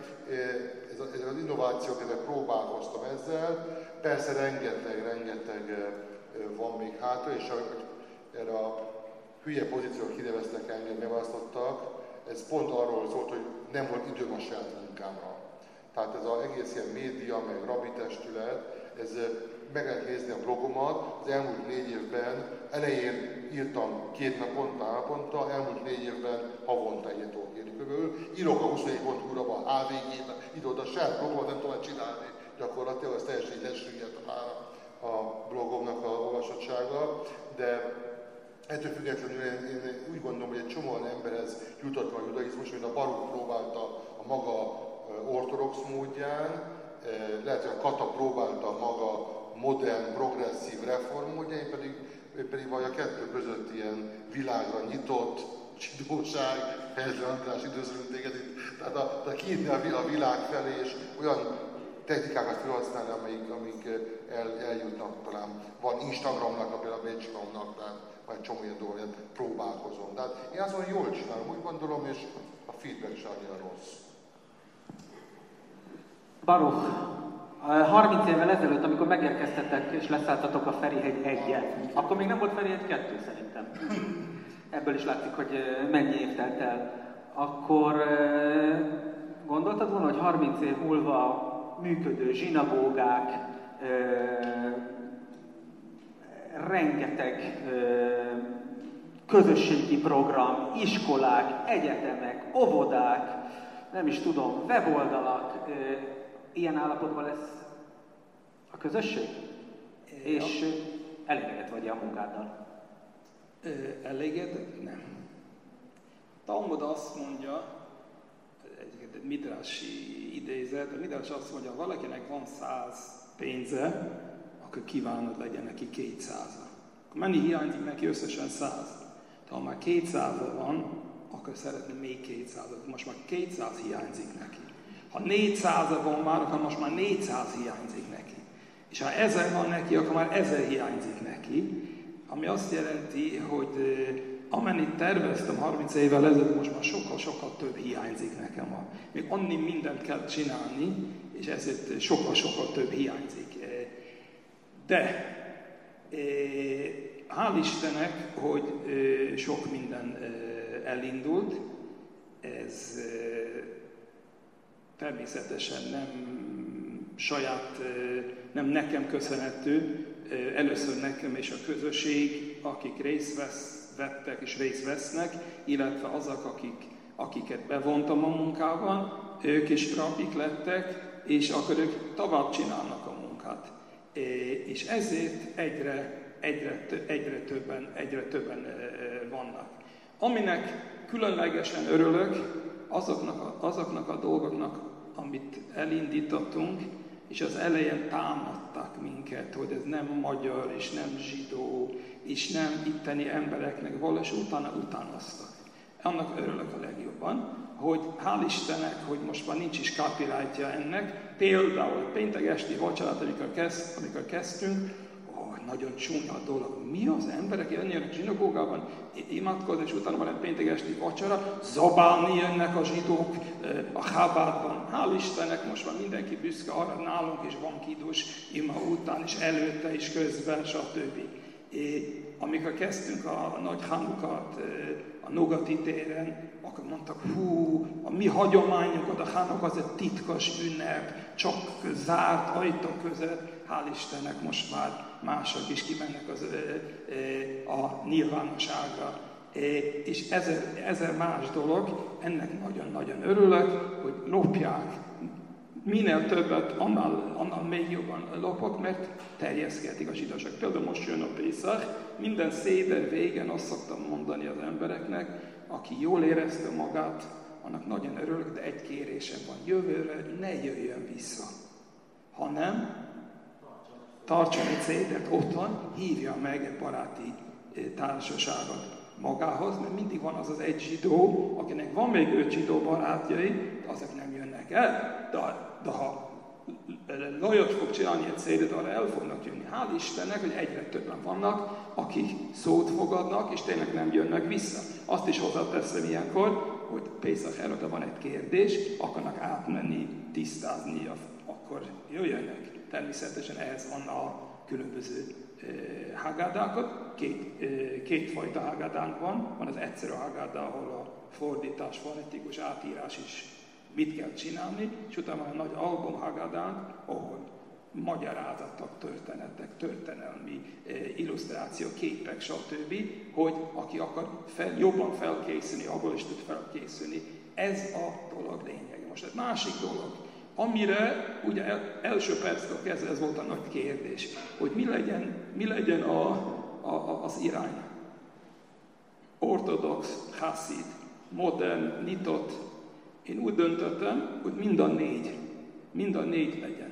ez, ez az innovációk, ezzel próbálkoztam ezzel. Persze rengeteg, rengeteg van még hátra, és erre a hülye pozíciót kineveztek engem, megválasztottak, ez pont arról szólt, hogy nem volt időm a saját munkámra. Tehát ez az egész ilyen média, meg rabi testület, ez meg lehet nézni a blogomat, az elmúlt négy évben elején írtam két naponta, naponta, elmúlt négy évben havonta egyet tudok írni körülbelül. Írok a 24.hu-ra, a HVG-ben, ide-oda, saját blogomat nem tudom csinálni. Gyakorlatilag ez teljesen így lesüllyedt már a blogomnak a olvasottsága, de ettől függetlenül én, én úgy gondolom, hogy egy csomó emberhez jutott a judaizmus, mint a Baruch próbálta a maga ortodox módján, lehet, hogy a Kata próbálta a maga modern, progresszív reform módján, pedig, pedig vagy a kettő között ilyen világra nyitott, zsidóság, Helyző András üdvözlünk téged itt, tehát a, a kiírni a, világ felé, és olyan technikákat felhasználni, amik, amik el, eljutnak talán. Van Instagramnak, például a Bécskamnak, tehát vagy csomó ilyen dolgot próbálkozom. Tehát én azt mondom, jól csinálom, úgy gondolom, és a feedback sem annyira rossz. Baruch, 30 évvel ezelőtt, amikor megérkeztetek és leszálltatok a Ferihegy egyet, akkor még nem volt Ferihegy kettő szerintem. Ebből is látszik, hogy mennyi év telt el. Akkor gondoltad volna, hogy 30 év múlva működő zsinagógák, rengeteg közösségi program, iskolák, egyetemek, óvodák, nem is tudom, weboldalak, ilyen állapotban lesz a közösség? É, És elégedett vagy a munkáddal? Elégedett? Nem. Talmud azt mondja, egy midrási idézet, a midrás azt mondja, ha valakinek van száz pénze, akkor kívánod legyen neki kétszáza. Akkor mennyi hiányzik neki összesen száz? De ha már kétszáza van, akkor szeretne még kétszázat. Most már kétszáz hiányzik neki. Ha négyszáza van már, akkor most már négyszáz hiányzik neki. És ha ezer van neki, akkor már ezer hiányzik neki. Ami azt jelenti, hogy amennyit terveztem 30 évvel ezelőtt, most már sokkal-sokkal több hiányzik nekem. Még annyi mindent kell csinálni, és ezért sokkal-sokkal több hiányzik. De hál' Istennek, hogy sok minden elindult, ez természetesen nem saját, nem nekem köszönhető, először nekem és a közösség, akik részt vesz, vettek és részt vesznek, illetve azok, akik, akiket bevontam a munkában, ők is rapik lettek, és akkor ők tovább csinálnak a munkát. És ezért egyre, egyre, egyre, többen, egyre többen vannak. Aminek különlegesen örülök, azoknak azoknak a dolgoknak, amit elindítottunk, és az elején támadtak minket, hogy ez nem magyar, és nem zsidó, és nem itteni embereknek valós, utána utánoztak. Annak örülök a legjobban, hogy hál' Istennek, hogy most már nincs is copyrightja ennek. Például péntek esti vacsorát, amikor, kezd, amikor kezdtünk, nagyon csúnya a dolog. Mi az emberek jönnek zsinagógában, imádkozni, és utána van egy péntek esti vacsora, zabálni jönnek a zsidók a hábádban. Hál' Istennek most már mindenki büszke arra, nálunk is van kidus ima után, és előtte is közben, stb. É, amikor kezdtünk a nagy hanukat a Nogati téren, akkor mondtak, hú, a mi hagyományunk, a Hanuk az egy titkos ünnep, csak zárt ajtó között, hál' Istennek most már mások is kimennek az, a nyilvánosságra. És ezer, ezer más dolog, ennek nagyon-nagyon örülök, hogy lopják. Minél többet, annál, annál még jobban lopok, mert terjeszkedik a zsidóság. Például most jön a Pészak, minden széder végén azt szoktam mondani az embereknek, aki jól érezte magát, annak nagyon örülök, de egy kérésem van, jövőre ne jöjjön vissza, hanem tartson egy szédet otthon, hívja meg egy baráti eh, társaságot magához, mert mindig van az az egy zsidó, akinek van még öt zsidó barátjai, de azok nem jönnek el, de, de ha Lajos fog csinálni egy szédet, arra el fognak jönni. Hál' Istennek, hogy egyre többen vannak, akik szót fogadnak, és tényleg nem jönnek vissza. Azt is hozzáteszem ilyenkor, hogy Pészak előtt van egy kérdés, akarnak átmenni, tisztázni, akkor jöjjenek természetesen ehhez van a különböző hágádákat. Két, kétfajta hágádánk van. Van az egyszerű hágádá, ahol a fordítás, fonetikus átírás is mit kell csinálni, és utána a nagy album hágádánk, ahol magyarázatok, történetek, történelmi illusztráció, képek, stb., hogy aki akar fel, jobban felkészülni, abból is tud felkészülni. Ez a dolog lényeg. Most egy másik dolog, Amire ugye első perctől kezdve ez volt a nagy kérdés, hogy mi legyen, mi legyen a, a, az irány. Ortodox, haszid, modern, nyitott. Én úgy döntöttem, hogy mind a négy, mind a négy legyen.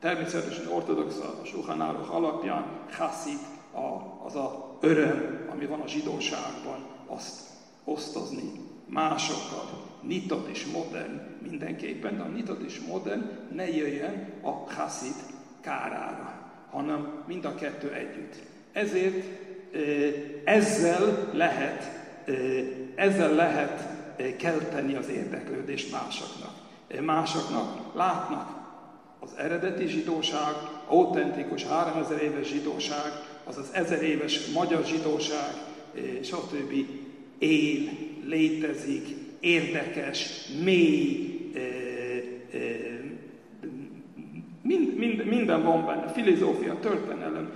Természetesen ortodox a Suhanároch alapján, haszid, a, az a öröm, ami van a zsidóságban, azt osztozni másokkal. Nyitott és modern mindenképpen, de a nyitott és modern ne jöjjön a haszid kárára, hanem mind a kettő együtt. Ezért ezzel lehet, ezzel lehet kelteni az érdeklődést másoknak. Másoknak látnak az eredeti zsidóság, autentikus 3000 éves zsidóság, az az ezer éves magyar zsidóság, stb. él, létezik, érdekes, mély, mind, mind, minden van benne, filozófia, történelem,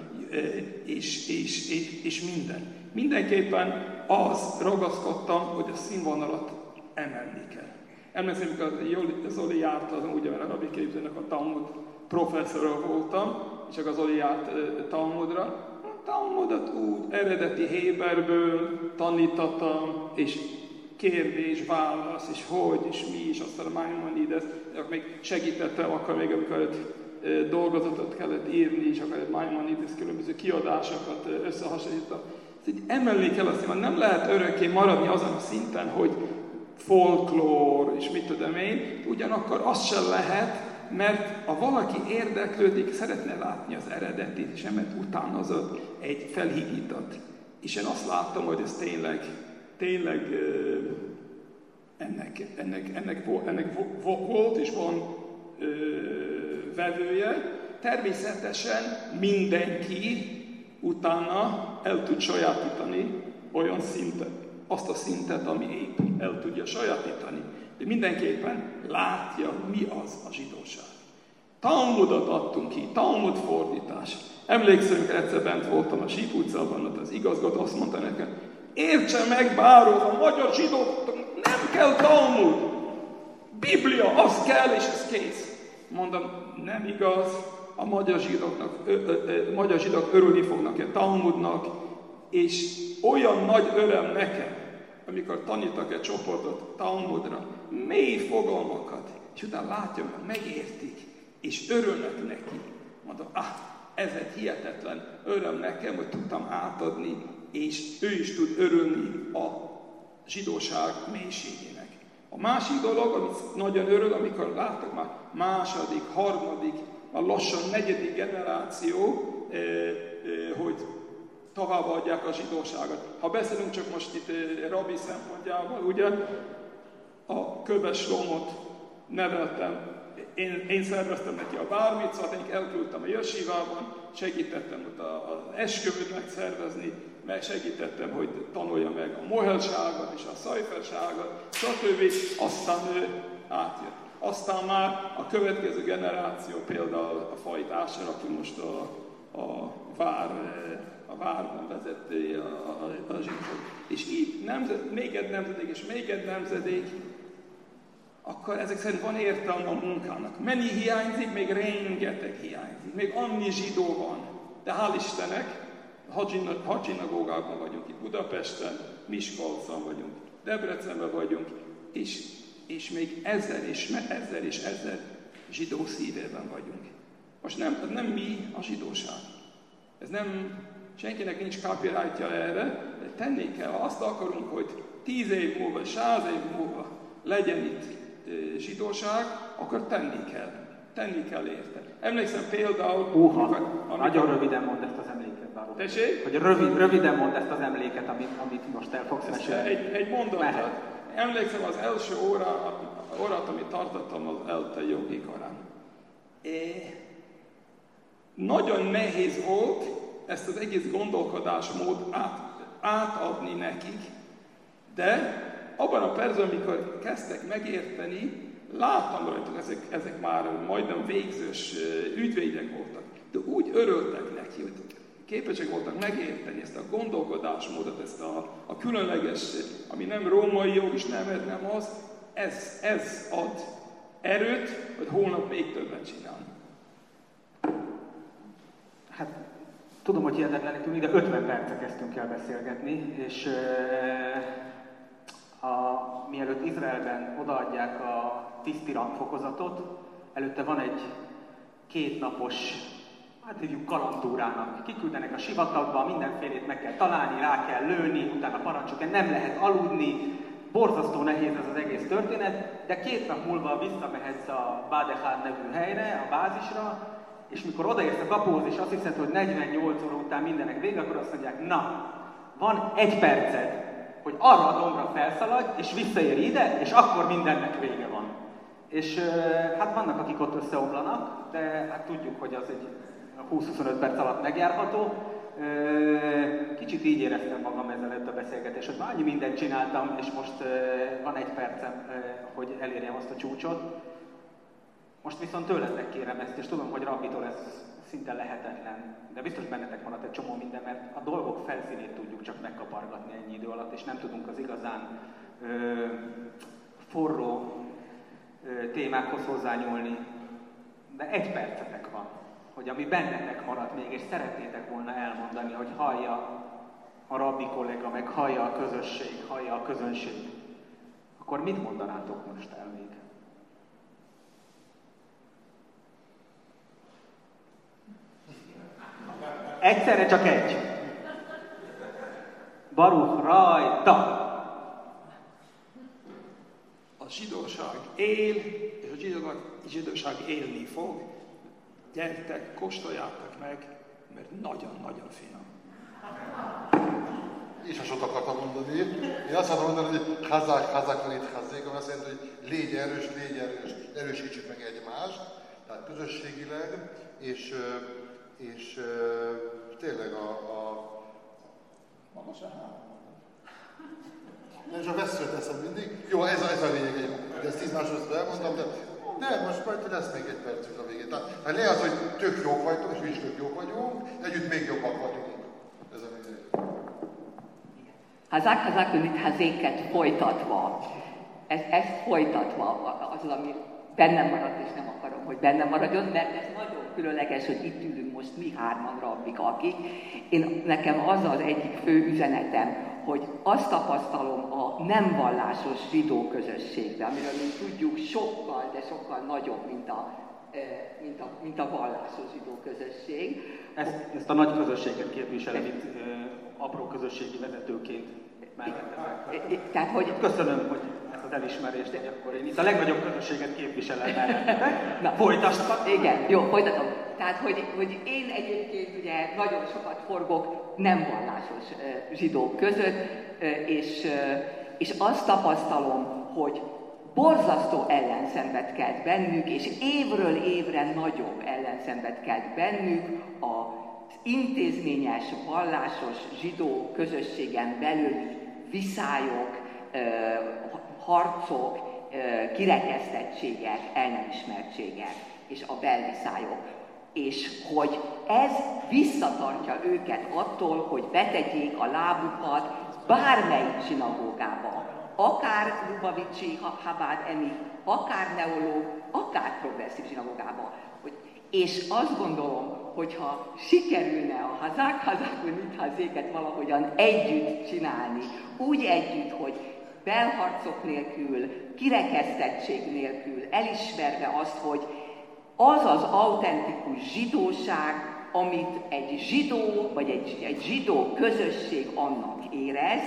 és, és, és, és minden. Mindenképpen az ragaszkodtam, hogy a színvonalat emelni kell. Emlékszem, amikor Zoli járt az ugye a rabbi képzőnek a Talmud professzora voltam, és az Zoli járt Talmudra, Talmudot úgy eredeti Héberből tanítattam, és kérdés, válasz, és hogy, és mi, és aztán a Maimonides, még segítettem akkor még, amikor dolgozatot kellett írni, és akkor Maimonides különböző kiadásokat összehasonlítottam. Így emelni kell azt, hogy nem lehet örökké maradni azon a szinten, hogy folklór, és mit tudom én, ugyanakkor az sem lehet, mert ha valaki érdeklődik, szeretne látni az eredetit, és emet utánozott egy felhígítat. És én azt láttam, hogy ez tényleg, tényleg ennek, ennek, ennek, ennek volt és van vevője. Természetesen mindenki utána el tud sajátítani olyan szintet, azt a szintet, ami épp el tudja sajátítani. De mindenképpen látja, mi az a zsidóság. Talmudot adtunk ki, Talmud fordítás. Emlékszünk, egyszer bent voltam a Síp utcában, ott az igazgató azt mondta nekem, értse meg, báró, a magyar zsidóknak nem kell Talmud. Biblia, az kell, és ez kész. Mondom, nem igaz, a magyar zsidóknak, ö, ö, ö, magyar zsidók örülni fognak a Talmudnak, és olyan nagy öröm nekem, amikor tanítak egy csoportot Talmudra, mély fogalmakat, és utána látja, hogy megértik, és örülnek neki. Mondom, ah, ez egy hihetetlen öröm nekem, hogy tudtam átadni, és ő is tud örülni a zsidóság mélységének. A másik dolog, amit nagyon örül, amikor láttak már második, harmadik, a lassan negyedik generáció, eh, eh, hogy továbbadják a zsidóságot. Ha beszélünk csak most itt eh, rabbi szempontjából, ugye a köves lomot neveltem, én, én szerveztem neki a bármicát, én elküldtem a Jösivában, segítettem ott az esküvőt megszervezni, meg segítettem, hogy tanulja meg a mohelságot és a szajferságot, stb. Aztán ő átjött. Aztán már a következő generáció például a fajtásra, aki most a, a vár, a várban vezeti a, a, a zsidók. És így nemzed, még egy nemzedék és még egy nemzedék, akkor ezek szerint van értelme a munkának. Mennyi hiányzik? Még rengeteg hiányzik. Még annyi zsidó van. De hál' Istennek, hadsinagógában vagyunk itt Budapesten, Miskolcon vagyunk, Debrecenben vagyunk, és, és még ezer és ezer és ezer zsidó szívében vagyunk. Most nem, nem mi a zsidóság. Ez nem, senkinek nincs copyrightja erre, de tenni kell. Ha azt akarunk, hogy tíz év múlva, száz év múlva legyen itt zsidóság, akkor tenni kell. Tenni kell érte. Emlékszem például... Uha, amikor, nagyon röviden mond ezt az emléket, Báró. Tessék? Hogy rövid, röviden mond ezt az emléket, amit, amit most el fogsz mesélni. Egy, egy mondatot. Emlékszem az első óra, órát, amit tartottam az ELTE jogi karán. É, nagyon nehéz volt ezt az egész gondolkodásmód át, átadni nekik, de abban a percben, amikor kezdtek megérteni, láttam rajtuk, ezek, ezek már majdnem végzős ügyvédek voltak, de úgy örültek neki, hogy képesek voltak megérteni ezt a gondolkodásmódot, ezt a, a különleges, ami nem római jog, és nem nem az, ez, ez ad erőt, hogy holnap még többet csinál. Hát tudom, hogy hihetetlenek tűnik, de 50 percet kezdtünk el beszélgetni, és a, mielőtt Izraelben odaadják a tiszti rangfokozatot, előtte van egy kétnapos, hát hívjuk kalandúrának. Kiküldenek a sivatagba, mindenfélét meg kell találni, rá kell lőni, utána parancsok, nem lehet aludni, borzasztó nehéz ez az egész történet, de két nap múlva visszamehetsz a Bádehár nevű helyre, a bázisra, és mikor odaérsz a kapuhoz, és azt hiszed, hogy 48 óra után mindenek vége, akkor azt mondják, na, van egy perced, hogy arra a dombra felszaladj, és visszaér ide, és akkor mindennek vége van. És hát vannak, akik ott összeomlanak, de hát tudjuk, hogy az egy 20-25 perc alatt megjárható. Kicsit így éreztem magam ezelőtt a beszélgetés, hogy már annyi mindent csináltam, és most van egy percem, hogy elérjem azt a csúcsot. Most viszont tőletek kérem ezt, és tudom, hogy Rabbitól ez szinte lehetetlen, de biztos bennetek maradt egy csomó minden, mert a dolgok felszínét tudjuk csak megkapargatni ennyi idő alatt, és nem tudunk az igazán ö, forró ö, témákhoz hozzányúlni. De egy percetek van, hogy ami bennetek maradt még, és szeretnétek volna elmondani, hogy hallja a rabbi kollega, meg hallja a közösség, hallja a közönség, akkor mit mondanátok most el még? Egyszerre csak egy. Baruch rajta! A zsidóság él, és a zsidóság, zsidóság élni fog. Gyertek, kóstoljátok meg, mert nagyon-nagyon finom. És azt akartam mondani. Én azt akartam mondani, hogy hazák, hazák, itt hazék, ami azt jelenti, hogy légy erős, légy erős, erősítsük meg egymást, tehát közösségileg, és és tényleg a... a Magas a nem, és a veszőt teszem mindig. Jó, ez a, ez a lényeg egy, ezt 10 másodpercre elmondtam, de nem, most majd lesz még egy percünk a végén. Tehát hát lehet, hogy tök jók vagytok, és mi is tök jók vagyunk, együtt még jobbak vagyunk. Ez a lényeg. Hazák, hazák, mint hazéket folytatva, ez, ezt folytatva, az, ami bennem maradt, és nem akarom, hogy bennem maradjon, mert ez nagyon különleges, hogy itt ülünk most mi hárman rabbik, akik. Én, nekem az az egyik fő üzenetem, hogy azt tapasztalom a nem vallásos zsidó közösségben, amiről mi tudjuk sokkal, de sokkal nagyobb, mint a, e, mint a, mint a vallásos zsidó közösség. Ezt, ezt a nagy közösséget képviselem itt e, apró közösségi vezetőként mellette. Tehát, hogy... Köszönöm, hogy az elismerést, hogy akkor én itt a legnagyobb közösséget képviselem mellettetek. Na, folytasd. Igen, jó, folytatom. Tehát, hogy, hogy én egyébként ugye nagyon sokat forgok nem vallásos zsidók között, és, és azt tapasztalom, hogy borzasztó ellenszenvet kelt bennük, és évről évre nagyobb ellenszenvet kelt bennük az intézményes, vallásos zsidó közösségen belüli viszályok, harcok, kirekesztettségek, el nem ismertségek és a belviszályok. És hogy ez visszatartja őket attól, hogy betegyék a lábukat bármelyik zsinagógába, akár Lubavicsi, Habád Emi, akár neológ, akár progresszív zsinagógába. És azt gondolom, hogyha sikerülne a hazák, hazák, mit hazéket valahogyan együtt csinálni, úgy együtt, hogy belharcok nélkül, kirekesztettség nélkül, elismerve azt, hogy az az autentikus zsidóság, amit egy zsidó, vagy egy, egy zsidó közösség annak érez,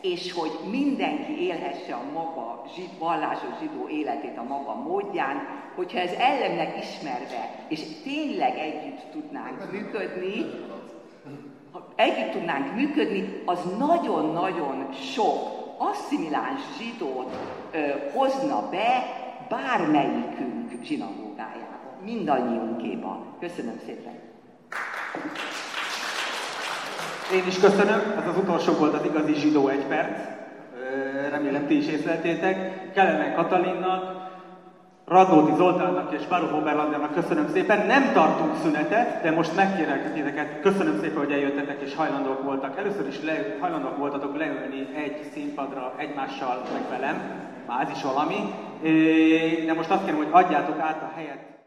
és hogy mindenki élhesse a maga zsid, vallásos zsidó életét a maga módján, hogyha ez ellennek ismerve, és tényleg együtt tudnánk működni, ha együtt tudnánk működni, az nagyon-nagyon sok asszimiláns zsidót ö, hozna be bármelyikünk zsinagógájába, mindannyiunkéba. Köszönöm szépen! Én is köszönöm, ez az utolsó volt az igazi zsidó egy perc. Remélem ti is észleltétek. Kellene Katalinnak, Radnóti Zoltánnak és Baruch Oberlandernak köszönöm szépen. Nem tartunk szünetet, de most megkérek titeket, köszönöm szépen, hogy eljöttetek és hajlandók voltak. Először is le, hajlandók voltatok leülni egy színpadra egymással, meg velem. már ez is valami. De most azt kérem, hogy adjátok át a helyet